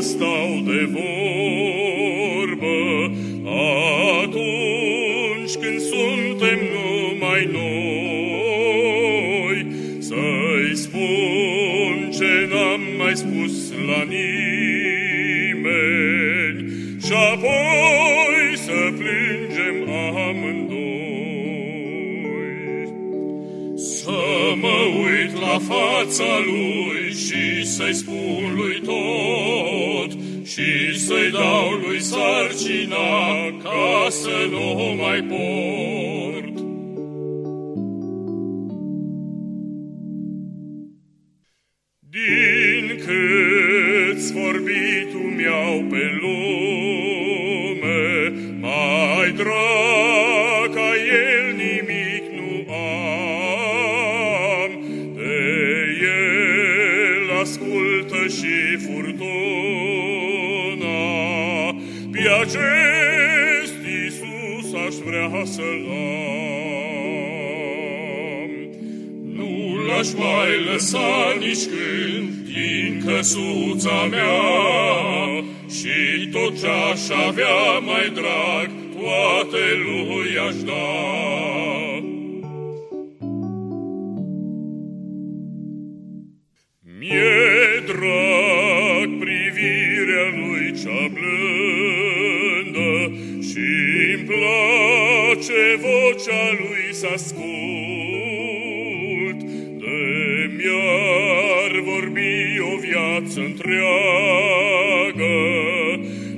stau de vorbă atunci când suntem numai noi. Să-i spun ce n-am mai spus la nimeni și apoi să plângem amândoi. Să mă uit la fața lui și să-i spun lui tot și să-i dau lui sarcina ca să nu mai port. Din câți vorbitul mi-au pe lume, mai drag ca el nimic nu am. De el ascultă și furtuna, pe acest Iisus aș vrea să-l am. Nu l-aș mai lăsa nici când din căsuța mea și tot ce aș avea mai drag, toate lui aș da. Mi-e drag privirea lui cea blândă și-mi place vocea lui să ascult. De mi-ar vorbi o viață întreagă,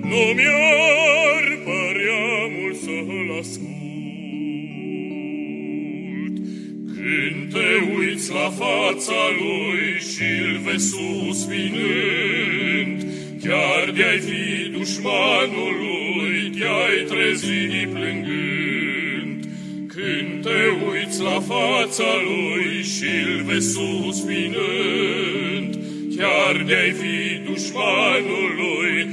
nu mi-ar părea mult să-l ascult. Când te uiți la fața lui și-l vezi sus vinând, chiar de-ai fi dușmanul lui, te-ai trezi plângând. Când te uiți la fața lui și-l vezi sus vinând, chiar de-ai fi dușmanul lui,